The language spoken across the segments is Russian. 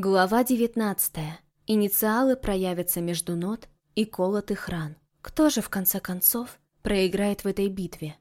Глава 19. Инициалы проявятся между нот и колотых ран. Кто же, в конце концов, проиграет в этой битве?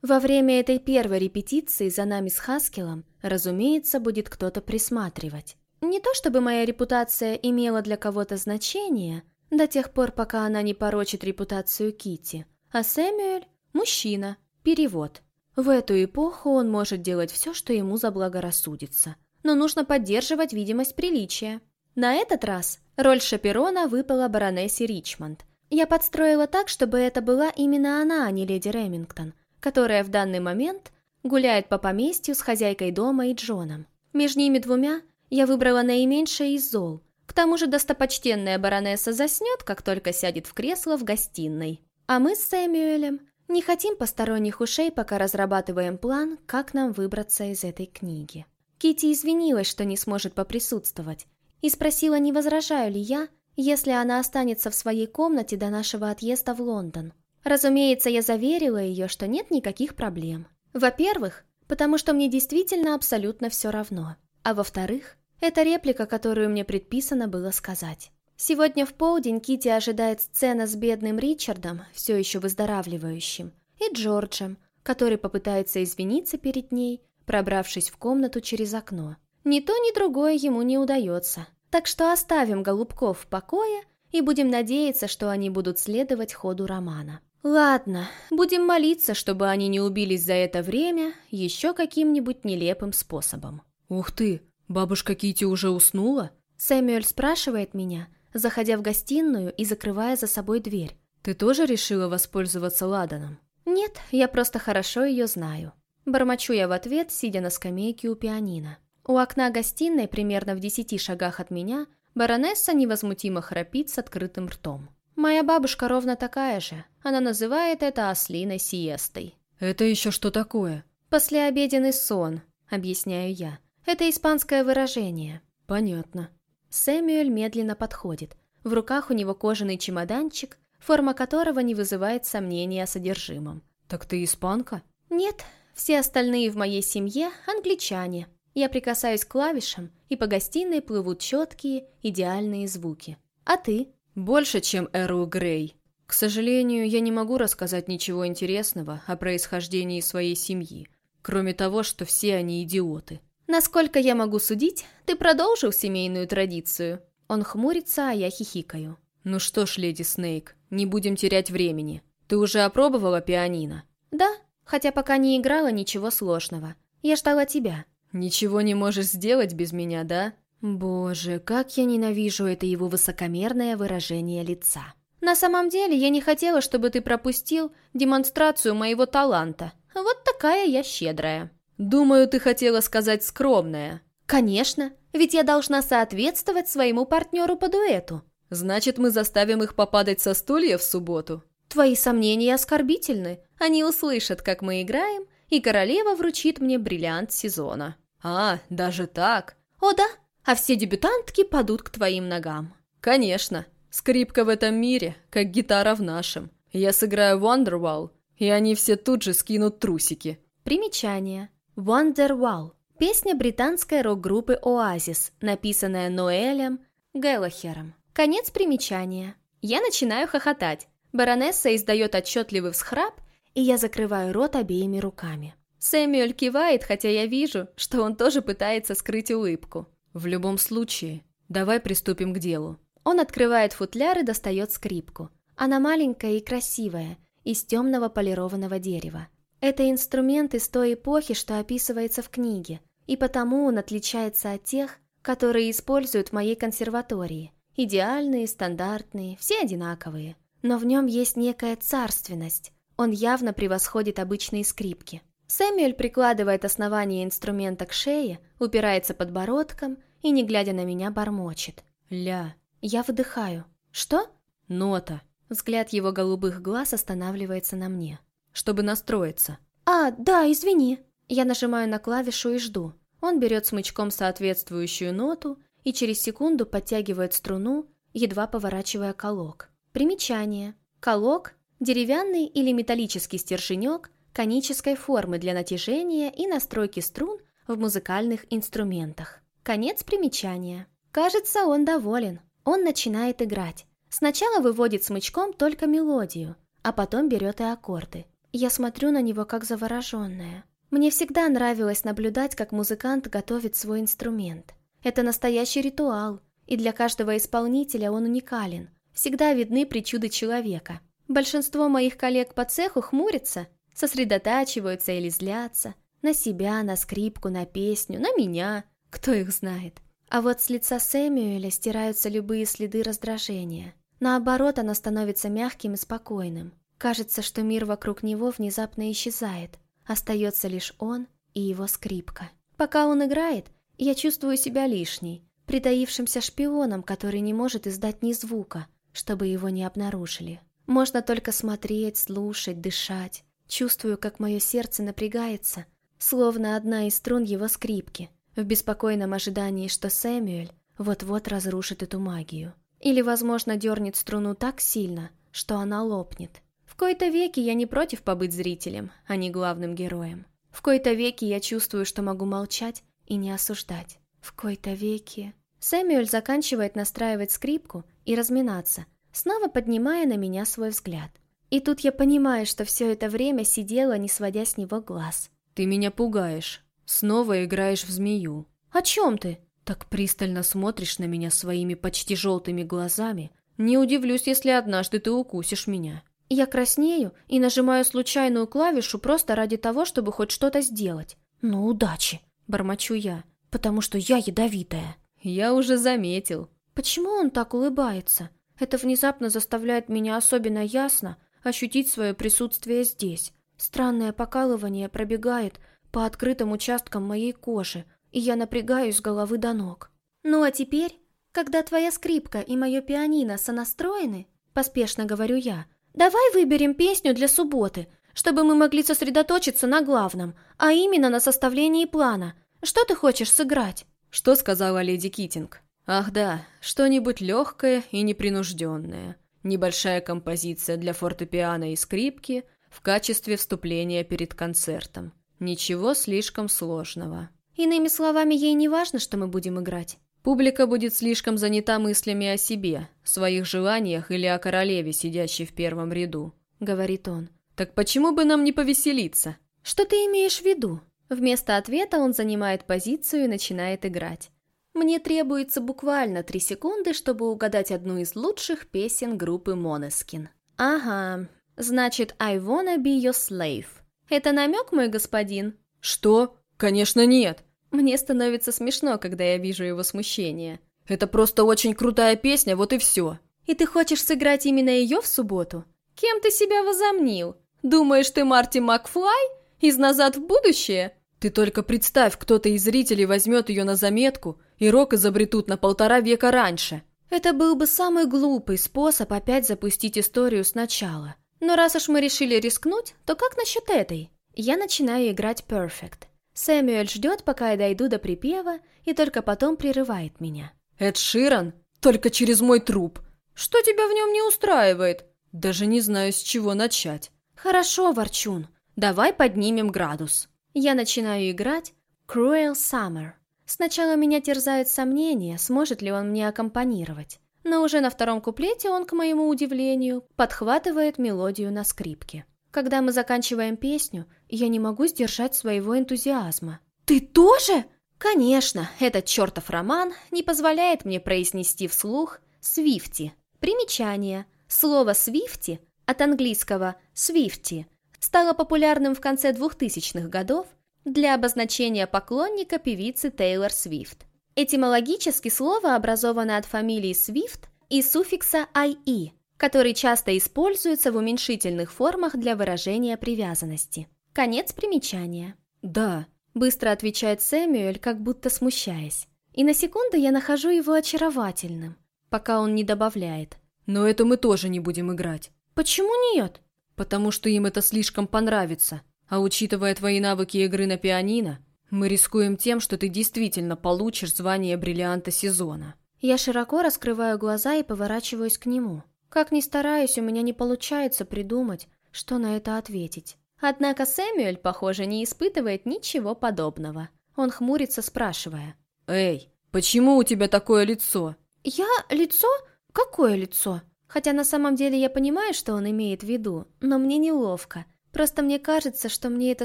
Во время этой первой репетиции за нами с Хаскелом, разумеется, будет кто-то присматривать. Не то чтобы моя репутация имела для кого-то значение, до тех пор, пока она не порочит репутацию Кити, а Сэмюэль – мужчина, перевод. В эту эпоху он может делать все, что ему заблагорассудится – но нужно поддерживать видимость приличия. На этот раз роль шаперона выпала баронессе Ричмонд. Я подстроила так, чтобы это была именно она, а не леди Ремингтон, которая в данный момент гуляет по поместью с хозяйкой дома и Джоном. Между ними двумя я выбрала наименьшее из зол. К тому же достопочтенная баронесса заснет, как только сядет в кресло в гостиной. А мы с Сэмюэлем не хотим посторонних ушей, пока разрабатываем план, как нам выбраться из этой книги. Кити извинилась, что не сможет поприсутствовать, и спросила, не возражаю ли я, если она останется в своей комнате до нашего отъезда в Лондон. Разумеется, я заверила ее, что нет никаких проблем. Во-первых, потому что мне действительно абсолютно все равно. А во-вторых, это реплика, которую мне предписано было сказать. Сегодня в полдень Кити ожидает сцена с бедным Ричардом, все еще выздоравливающим, и Джорджем, который попытается извиниться перед ней пробравшись в комнату через окно. Ни то, ни другое ему не удается. Так что оставим голубков в покое и будем надеяться, что они будут следовать ходу романа. Ладно, будем молиться, чтобы они не убились за это время еще каким-нибудь нелепым способом. «Ух ты, бабушка Кити уже уснула?» Сэмюэль спрашивает меня, заходя в гостиную и закрывая за собой дверь. «Ты тоже решила воспользоваться ладаном?» «Нет, я просто хорошо ее знаю». Бормочу я в ответ, сидя на скамейке у пианино. У окна гостиной, примерно в десяти шагах от меня, баронесса невозмутимо храпит с открытым ртом. Моя бабушка ровно такая же. Она называет это ослиной сиестой. «Это еще что такое?» «Послеобеденный сон», — объясняю я. «Это испанское выражение». «Понятно». Сэмюэль медленно подходит. В руках у него кожаный чемоданчик, форма которого не вызывает сомнений о содержимом. «Так ты испанка?» «Нет, все остальные в моей семье – англичане. Я прикасаюсь к клавишам, и по гостиной плывут четкие, идеальные звуки. А ты? Больше, чем Эрл Грей. К сожалению, я не могу рассказать ничего интересного о происхождении своей семьи, кроме того, что все они идиоты. Насколько я могу судить, ты продолжил семейную традицию. Он хмурится, а я хихикаю. Ну что ж, леди Снейк, не будем терять времени. Ты уже опробовала пианино? Да, Хотя пока не играла ничего сложного. Я ждала тебя. Ничего не можешь сделать без меня, да? Боже, как я ненавижу это его высокомерное выражение лица. На самом деле, я не хотела, чтобы ты пропустил демонстрацию моего таланта. Вот такая я щедрая. Думаю, ты хотела сказать скромная. Конечно, ведь я должна соответствовать своему партнеру по дуэту. Значит, мы заставим их попадать со стулья в субботу? Твои сомнения оскорбительны. Они услышат, как мы играем, и королева вручит мне бриллиант сезона. А, даже так? О да, а все дебютантки падут к твоим ногам. Конечно. Скрипка в этом мире, как гитара в нашем. Я сыграю Wonderwall, и они все тут же скинут трусики. Примечание. Wonderwall. Песня британской рок-группы Oasis, написанная Ноэлем Гэллахером. Конец примечания. Я начинаю хохотать. Баронесса издает отчетливый всхрап, и я закрываю рот обеими руками. Сэмюэль кивает, хотя я вижу, что он тоже пытается скрыть улыбку. «В любом случае, давай приступим к делу». Он открывает футляр и достает скрипку. Она маленькая и красивая, из темного полированного дерева. Это инструмент из той эпохи, что описывается в книге, и потому он отличается от тех, которые используют в моей консерватории. Идеальные, стандартные, все одинаковые. Но в нем есть некая царственность. Он явно превосходит обычные скрипки. Сэмюэль прикладывает основание инструмента к шее, упирается подбородком и, не глядя на меня, бормочет. «Ля». Я выдыхаю. «Что?» «Нота». Взгляд его голубых глаз останавливается на мне. «Чтобы настроиться». «А, да, извини». Я нажимаю на клавишу и жду. Он берет смычком соответствующую ноту и через секунду подтягивает струну, едва поворачивая колок. Примечание. Колок – деревянный или металлический стерженек конической формы для натяжения и настройки струн в музыкальных инструментах. Конец примечания. Кажется, он доволен. Он начинает играть. Сначала выводит смычком только мелодию, а потом берет и аккорды. Я смотрю на него как завороженная. Мне всегда нравилось наблюдать, как музыкант готовит свой инструмент. Это настоящий ритуал, и для каждого исполнителя он уникален. Всегда видны причуды человека. Большинство моих коллег по цеху хмурятся, сосредотачиваются или злятся. На себя, на скрипку, на песню, на меня. Кто их знает. А вот с лица Сэмюэля стираются любые следы раздражения. Наоборот, оно становится мягким и спокойным. Кажется, что мир вокруг него внезапно исчезает. Остается лишь он и его скрипка. Пока он играет, я чувствую себя лишней, притаившимся шпионом, который не может издать ни звука, чтобы его не обнаружили. Можно только смотреть, слушать, дышать. Чувствую, как мое сердце напрягается, словно одна из струн его скрипки, в беспокойном ожидании, что Сэмюэль вот-вот разрушит эту магию. Или, возможно, дернет струну так сильно, что она лопнет. В кои-то веки я не против побыть зрителем, а не главным героем. В кои-то веки я чувствую, что могу молчать и не осуждать. В кои-то веки... Сэмюэль заканчивает настраивать скрипку и разминаться, снова поднимая на меня свой взгляд. И тут я понимаю, что все это время сидела, не сводя с него глаз. «Ты меня пугаешь. Снова играешь в змею». «О чем ты?» «Так пристально смотришь на меня своими почти желтыми глазами. Не удивлюсь, если однажды ты укусишь меня». Я краснею и нажимаю случайную клавишу просто ради того, чтобы хоть что-то сделать. «Ну, удачи!» – бормочу я, потому что я ядовитая. «Я уже заметил». Почему он так улыбается? Это внезапно заставляет меня особенно ясно ощутить свое присутствие здесь. Странное покалывание пробегает по открытым участкам моей кожи, и я напрягаюсь с головы до ног. «Ну а теперь, когда твоя скрипка и мое пианино сонастроены, поспешно говорю я, давай выберем песню для субботы, чтобы мы могли сосредоточиться на главном, а именно на составлении плана. Что ты хочешь сыграть?» «Что сказала леди Китинг?» Ах да, что-нибудь легкое и непринужденное. Небольшая композиция для фортепиано и скрипки в качестве вступления перед концертом. Ничего слишком сложного. Иными словами, ей не важно, что мы будем играть. Публика будет слишком занята мыслями о себе, своих желаниях или о королеве, сидящей в первом ряду, говорит он. Так почему бы нам не повеселиться? Что ты имеешь в виду? Вместо ответа он занимает позицию и начинает играть. Мне требуется буквально три секунды, чтобы угадать одну из лучших песен группы Måneskin. Ага, значит «I wanna be your slave». Это намек, мой господин? Что? Конечно нет. Мне становится смешно, когда я вижу его смущение. Это просто очень крутая песня, вот и все. И ты хочешь сыграть именно ее в субботу? Кем ты себя возомнил? Думаешь, ты Марти Макфлай? Из «Назад в будущее»? Ты только представь, кто-то из зрителей возьмет ее на заметку, и рок изобретут на полтора века раньше. Это был бы самый глупый способ опять запустить историю сначала. Но раз уж мы решили рискнуть, то как насчет этой? Я начинаю играть Perfect. Сэмюэль ждет, пока я дойду до припева, и только потом прерывает меня. Эд Ширан? Только через мой труп. Что тебя в нем не устраивает? Даже не знаю, с чего начать. Хорошо, Ворчун, давай поднимем градус. Я начинаю играть Cruel Summer. Сначала меня терзают сомнения, сможет ли он мне аккомпанировать. Но уже на втором куплете он, к моему удивлению, подхватывает мелодию на скрипке. Когда мы заканчиваем песню, я не могу сдержать своего энтузиазма. «Ты тоже?» Конечно, этот чертов роман не позволяет мне произнести вслух «свифти». Примечание. Слово «свифти» от английского «свифти» стало популярным в конце 2000-х годов для обозначения поклонника певицы Тейлор Свифт. Этимологически слово образовано от фамилии Свифт и суффикса «ie», который часто используется в уменьшительных формах для выражения привязанности. Конец примечания. «Да», — быстро отвечает Сэмюэль, как будто смущаясь. И на секунду я нахожу его очаровательным, пока он не добавляет. «Но это мы тоже не будем играть». «Почему нет?» Потому что им это слишком понравится. А учитывая твои навыки игры на пианино, мы рискуем тем, что ты действительно получишь звание бриллианта сезона. Я широко раскрываю глаза и поворачиваюсь к нему. Как ни стараюсь, у меня не получается придумать, что на это ответить. Однако Сэмюэль, похоже, не испытывает ничего подобного. Он хмурится, спрашивая. «Эй, Почему у тебя такое лицо?» «Я лицо? Какое лицо?» Хотя на самом деле я понимаю, что он имеет в виду, но мне неловко. Просто мне кажется, что мне это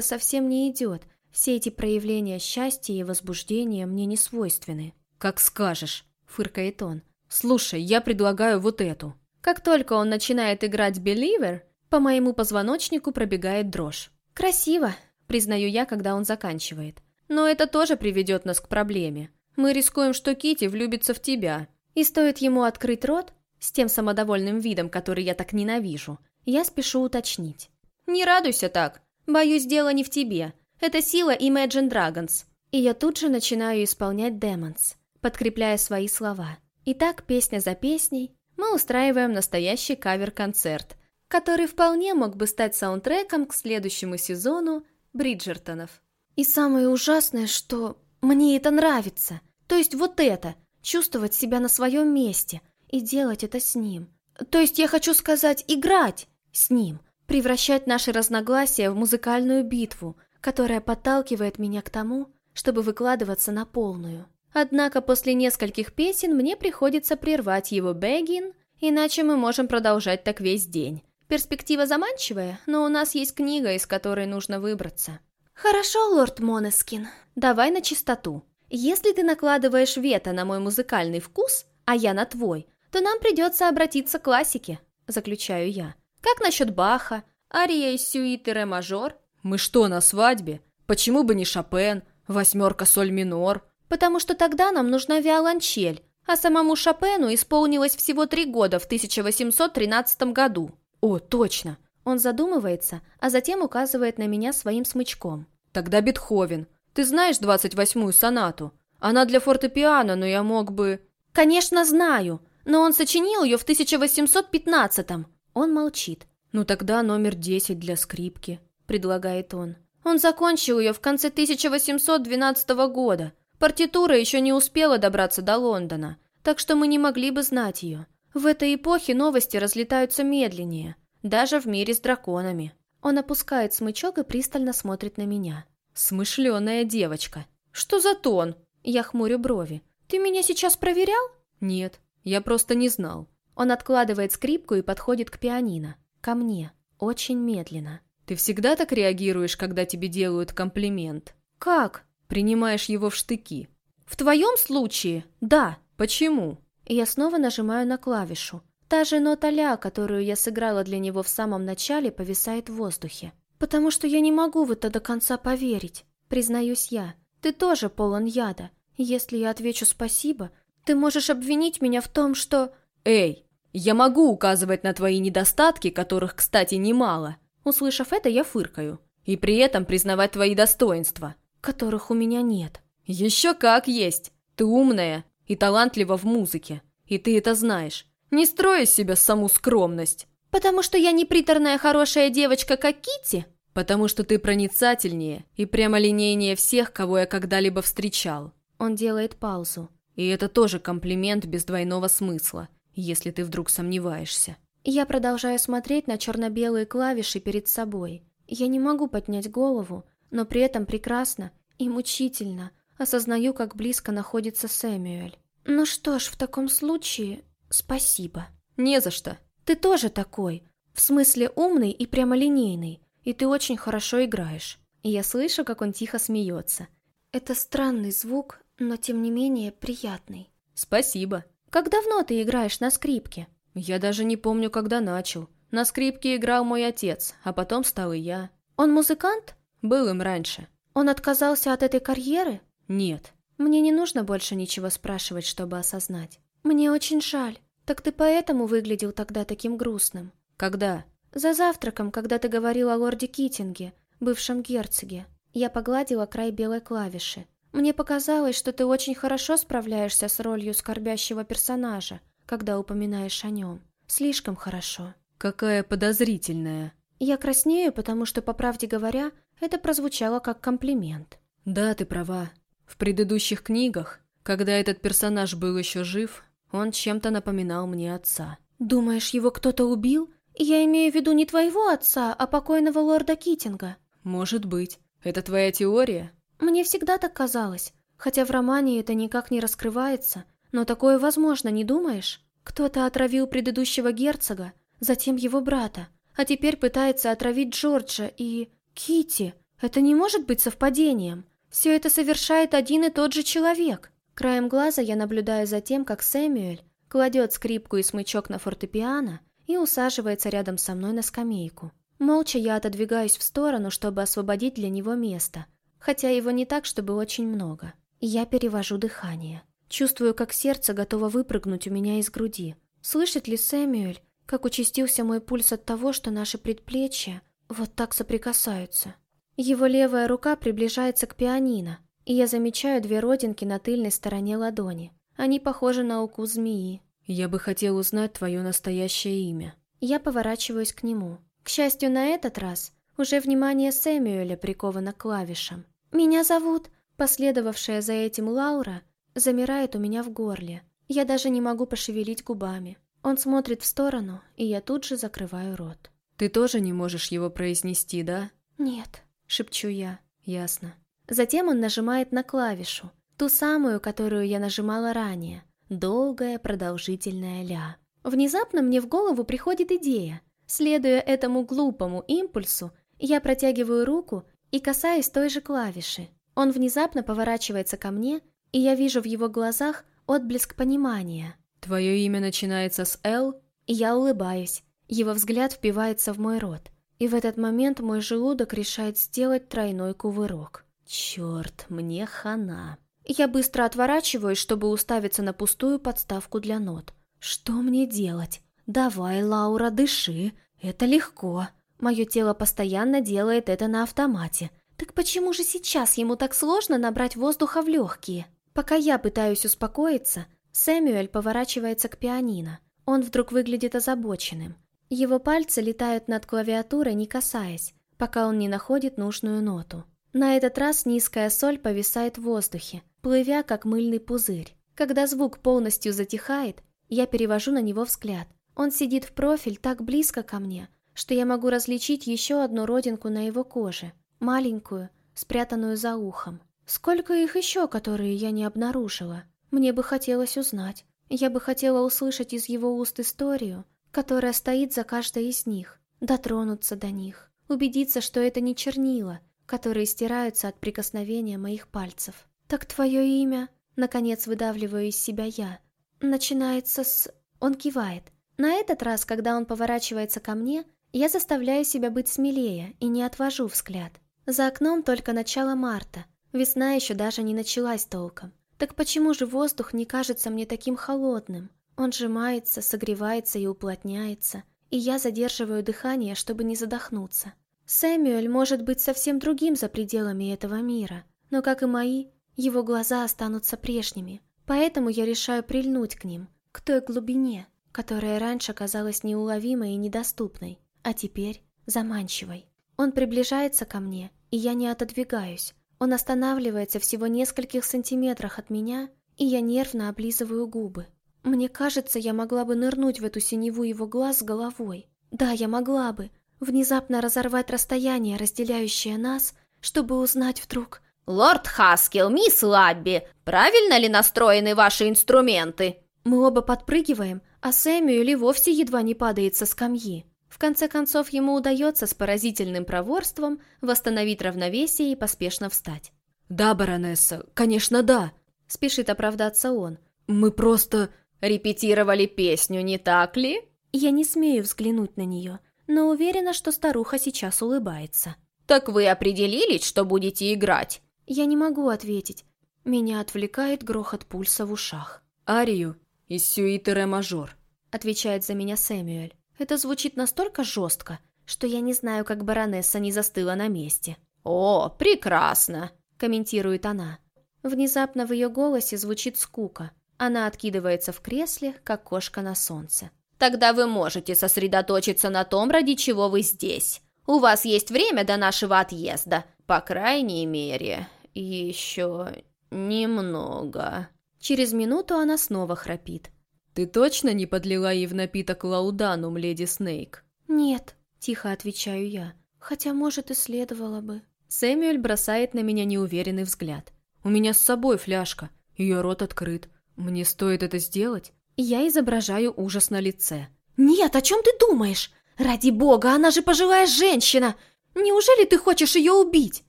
совсем не идет. Все эти проявления счастья и возбуждения мне не свойственны. «Как скажешь», — фыркает он. «Слушай, я предлагаю вот эту». Как только он начинает играть Believer, по моему позвоночнику пробегает дрожь. «Красиво», — признаю я, когда он заканчивает. «Но это тоже приведет нас к проблеме. Мы рискуем, что Кити влюбится в тебя. И стоит ему открыть рот, с тем самодовольным видом, который я так ненавижу, я спешу уточнить. «Не радуйся так. Боюсь, дело не в тебе. Это сила Imagine Dragons». И я тут же начинаю исполнять Demons, подкрепляя свои слова. И так, песня за песней, мы устраиваем настоящий кавер-концерт, который вполне мог бы стать саундтреком к следующему сезону Бриджертонов. И самое ужасное, что мне это нравится. То есть вот это, чувствовать себя на своем месте, и делать это с ним. То есть я хочу сказать, играть с ним, превращать наши разногласия в музыкальную битву, которая подталкивает меня к тому, чтобы выкладываться на полную. Однако после нескольких песен мне приходится прервать его бэггин, иначе мы можем продолжать так весь день. Перспектива заманчивая, но у нас есть книга, из которой нужно выбраться. Хорошо, лорд Монескин, давай на чистоту. Если ты накладываешь вето на мой музыкальный вкус, а я на твой, то нам придется обратиться к классике, заключаю я. Как насчет Баха, ария из сюиты ре мажор? Мы что, на свадьбе? Почему бы не Шопен, восьмерка соль минор? Потому что тогда нам нужна виолончель, а самому Шопену исполнилось всего три года в 1813 году. О, точно! Он задумывается, а затем указывает на меня своим смычком. Тогда Бетховен. Ты знаешь 28-ю сонату? Она для фортепиано, но я мог бы... Конечно, знаю но он сочинил ее в 1815-м. Он молчит. «Ну тогда номер 10 для скрипки», — предлагает он. Он закончил ее в конце 1812 года. Партитура еще не успела добраться до Лондона, так что мы не могли бы знать ее. В этой эпохе новости разлетаются медленнее, даже в мире с драконами. Он опускает смычок и пристально смотрит на меня. «Смышленая девочка». «Что за тон?» Я хмурю брови. «Ты меня сейчас проверял?» «Нет». Я просто не знал. Он откладывает скрипку и подходит к пианино. Ко мне. Очень медленно. Ты всегда так реагируешь, когда тебе делают комплимент? Как? Принимаешь его в штыки. В твоем случае? Да. Почему? Я снова нажимаю на клавишу. Та же нота ля, которую я сыграла для него в самом начале, повисает в воздухе. Потому что я не могу в это до конца поверить. Признаюсь я. Ты тоже полон яда. Если я отвечу спасибо, ты можешь обвинить меня в том, что... Эй, я могу указывать на твои недостатки, которых, кстати, немало. Услышав это, я фыркаю. И при этом признавать твои достоинства. Которых у меня нет. Еще как есть. Ты умная и талантлива в музыке. И ты это знаешь. Не строй из себя саму скромность. Потому что я не приторная хорошая девочка, как Кити. Потому что ты проницательнее и прямолинейнее всех, кого я когда-либо встречал. Он делает паузу. И это тоже комплимент без двойного смысла, если ты вдруг сомневаешься. Я продолжаю смотреть на черно-белые клавиши перед собой. Я не могу поднять голову, но при этом прекрасно и мучительно осознаю, как близко находится Сэмюэль. Ну что ж, в таком случае, спасибо. Не за что. Ты тоже такой. В смысле умный и прямолинейный. И ты очень хорошо играешь. И я слышу, как он тихо смеется. Это странный звук, но тем не менее приятный. Спасибо. Как давно ты играешь на скрипке? Я даже не помню, когда начал. На скрипке играл мой отец, а потом стал и я. Он музыкант? Был им раньше. Он отказался от этой карьеры? Нет. Мне не нужно больше ничего спрашивать, чтобы осознать. Мне очень жаль. Так ты поэтому выглядел тогда таким грустным? Когда? За завтраком, когда ты говорил о лорде Китинге, бывшем герцоге. Я погладила край белой клавиши. Мне показалось, что ты очень хорошо справляешься с ролью скорбящего персонажа, когда упоминаешь о нем. Слишком хорошо. Какая подозрительная. Я краснею, потому что, по правде говоря, это прозвучало как комплимент. Да, ты права. В предыдущих книгах, когда этот персонаж был еще жив, он чем-то напоминал мне отца. Думаешь, его кто-то убил? Я имею в виду не твоего отца, а покойного лорда Китинга. Может быть. Это твоя теория? Мне всегда так казалось. Хотя в романе это никак не раскрывается, но такое возможно, не думаешь? Кто-то отравил предыдущего герцога, затем его брата, а теперь пытается отравить Джорджа и... Кити. Это не может быть совпадением. Все это совершает один и тот же человек. Краем глаза я наблюдаю за тем, как Сэмюэль кладет скрипку и смычок на фортепиано и усаживается рядом со мной на скамейку. Молча я отодвигаюсь в сторону, чтобы освободить для него место, хотя его не так, чтобы очень много. Я перевожу дыхание. Чувствую, как сердце готово выпрыгнуть у меня из груди. Слышит ли Сэмюэль, как участился мой пульс от того, что наши предплечья вот так соприкасаются? Его левая рука приближается к пианино, и я замечаю две родинки на тыльной стороне ладони. Они похожи на укус змеи. «Я бы хотел узнать твое настоящее имя». Я поворачиваюсь к нему. К счастью, на этот раз уже внимание Сэмюэля приковано к клавишам. «Меня зовут...» Последовавшая за этим Лаура замирает у меня в горле. Я даже не могу пошевелить губами. Он смотрит в сторону, и я тут же закрываю рот. «Ты тоже не можешь его произнести, да?» «Нет», — шепчу я. «Ясно». Затем он нажимает на клавишу, ту самую, которую я нажимала ранее. Долгая, продолжительная ля. Внезапно мне в голову приходит идея. Следуя этому глупому импульсу, я протягиваю руку и касаюсь той же клавиши. Он внезапно поворачивается ко мне, и я вижу в его глазах отблеск понимания. «Твое имя начинается с «Л»?» Я улыбаюсь. Его взгляд впивается в мой рот. И в этот момент мой желудок решает сделать тройной кувырок. Черт, мне хана. Я быстро отворачиваюсь, чтобы уставиться на пустую подставку для нот. Что мне делать? «Давай, Лаура, дыши. Это легко. Мое тело постоянно делает это на автомате. Так почему же сейчас ему так сложно набрать воздуха в легкие?» Пока я пытаюсь успокоиться, Сэмюэль поворачивается к пианино. Он вдруг выглядит озабоченным. Его пальцы летают над клавиатурой, не касаясь, пока он не находит нужную ноту. На этот раз низкая соль повисает в воздухе, плывя как мыльный пузырь. Когда звук полностью затихает, я перевожу на него взгляд. Он сидит в профиль так близко ко мне, что я могу различить еще одну родинку на его коже, маленькую, спрятанную за ухом. Сколько их еще, которые я не обнаружила? Мне бы хотелось узнать. Я бы хотела услышать из его уст историю, которая стоит за каждой из них, дотронуться до них, убедиться, что это не чернила, которые стираются от прикосновения моих пальцев. «Так твое имя?» Наконец выдавливаю из себя я. Начинается с... Он кивает. На этот раз, когда он поворачивается ко мне, я заставляю себя быть смелее и не отвожу взгляд. За окном только начало марта, весна еще даже не началась толком. Так почему же воздух не кажется мне таким холодным? Он сжимается, согревается и уплотняется, и я задерживаю дыхание, чтобы не задохнуться. Сэмюэль может быть совсем другим за пределами этого мира, но, как и мои, его глаза останутся прежними, поэтому я решаю прильнуть к ним, к той глубине, которая раньше казалась неуловимой и недоступной, а теперь заманчивой. Он приближается ко мне, и я не отодвигаюсь. Он останавливается всего нескольких сантиметрах от меня, и я нервно облизываю губы. Мне кажется, я могла бы нырнуть в эту синеву его глаз с головой. Да, я могла бы. Внезапно разорвать расстояние, разделяющее нас, чтобы узнать вдруг... «Лорд Хаскел, мисс Лабби, правильно ли настроены ваши инструменты?» Мы оба подпрыгиваем, а Сэмюэль и вовсе едва не падает со скамьи. В конце концов, ему удается с поразительным проворством восстановить равновесие и поспешно встать. «Да, баронесса, конечно, да!» — спешит оправдаться он. «Мы просто...» «Репетировали песню, не так ли?» Я не смею взглянуть на нее, но уверена, что старуха сейчас улыбается. «Так вы определились, что будете играть?» Я не могу ответить. Меня отвлекает грохот пульса в ушах. «Арию из сюиты ре-мажор», — отвечает за меня Сэмюэль. Это звучит настолько жестко, что я не знаю, как баронесса не застыла на месте. «О, прекрасно!» — комментирует она. Внезапно в ее голосе звучит скука. Она откидывается в кресле, как кошка на солнце. «Тогда вы можете сосредоточиться на том, ради чего вы здесь. У вас есть время до нашего отъезда. По крайней мере, еще немного». Через минуту она снова храпит. «Ты точно не подлила ей в напиток лауданум, леди Снейк?» «Нет», — тихо отвечаю я, хотя, может, и следовало бы. Сэмюэль бросает на меня неуверенный взгляд. У меня с собой фляжка. Ее рот открыт. Мне стоит это сделать? Я изображаю ужас на лице. «Нет, о чем ты думаешь? Ради бога, она же пожилая женщина! Неужели ты хочешь ее убить?»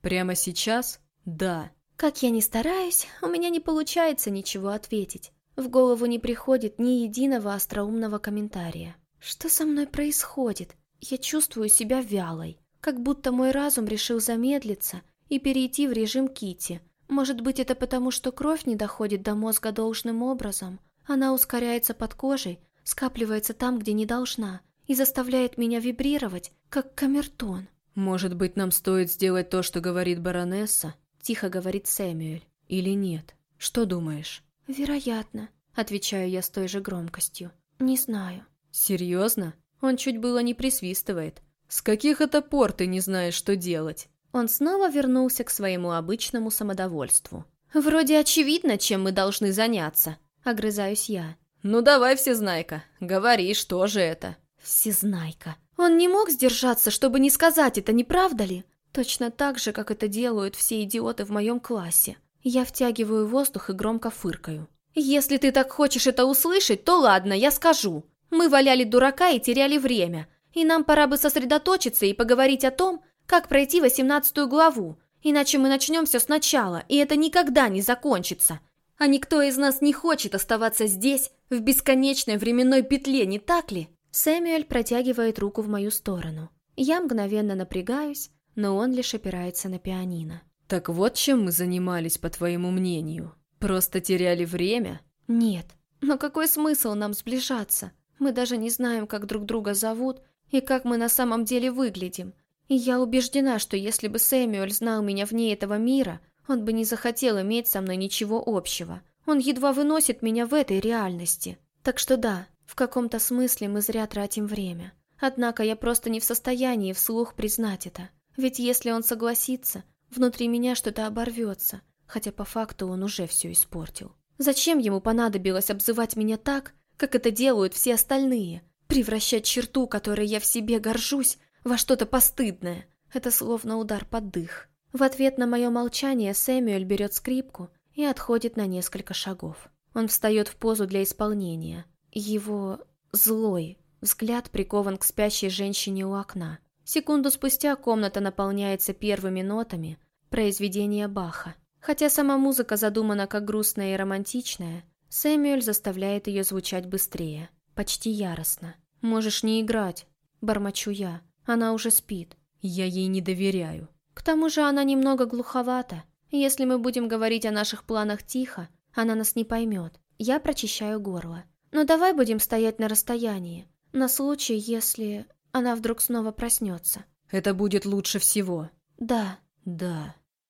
Прямо сейчас? Да. Как я ни стараюсь, у меня не получается ничего ответить. В голову не приходит ни единого остроумного комментария. Что со мной происходит? Я чувствую себя вялой, как будто мой разум решил замедлиться и перейти в режим Кити. Может быть, это потому, что кровь не доходит до мозга должным образом. Она ускоряется под кожей, скапливается там, где не должна, и заставляет меня вибрировать, как камертон. Может быть, нам стоит сделать то, что говорит баронесса? Тихо говорит Сэмюэль. Или нет? Что думаешь? Вероятно, отвечаю я с той же громкостью. Не знаю. Серьезно? Он чуть было не присвистывает. С каких это пор ты не знаешь, что делать? Он снова вернулся к своему обычному самодовольству. «Вроде очевидно, чем мы должны заняться», — огрызаюсь я. «Ну давай, Всезнайка, говори, что же это?» «Всезнайка». Он не мог сдержаться, чтобы не сказать это, не правда ли? Точно так же, как это делают все идиоты в моем классе. Я втягиваю воздух и громко фыркаю. «Если ты так хочешь это услышать, то ладно, я скажу. Мы валяли дурака и теряли время, и нам пора бы сосредоточиться и поговорить о том, как пройти восемнадцатую главу, иначе мы начнем все сначала, и это никогда не закончится. А никто из нас не хочет оставаться здесь, в бесконечной временной петле, не так ли?» Сэмюэль протягивает руку в мою сторону. Я мгновенно напрягаюсь, но он лишь опирается на пианино. «Так вот чем мы занимались, по твоему мнению? Просто теряли время?» «Нет. Но какой смысл нам сближаться? Мы даже не знаем, как друг друга зовут и как мы на самом деле выглядим. И я убеждена, что если бы Сэмюэль знал меня вне этого мира, он бы не захотел иметь со мной ничего общего. Он едва выносит меня в этой реальности. Так что да, в каком-то смысле мы зря тратим время. Однако я просто не в состоянии вслух признать это. Ведь если он согласится, внутри меня что-то оборвется, хотя по факту он уже все испортил. Зачем ему понадобилось обзывать меня так, как это делают все остальные? Превращать черту, которой я в себе горжусь, во что-то постыдное. Это словно удар под дых. В ответ на мое молчание Сэмюэль берет скрипку и отходит на несколько шагов. Он встает в позу для исполнения. Его злой взгляд прикован к спящей женщине у окна. Секунду спустя комната наполняется первыми нотами произведения Баха. Хотя сама музыка задумана как грустная и романтичная, Сэмюэль заставляет ее звучать быстрее, почти яростно. «Можешь не играть», — бормочу я. Она уже спит. Я ей не доверяю. К тому же она немного глуховата. Если мы будем говорить о наших планах тихо, она нас не поймет. Я прочищаю горло. Но давай будем стоять на расстоянии, на случай, если она вдруг снова проснется. Это будет лучше всего. Да. Да.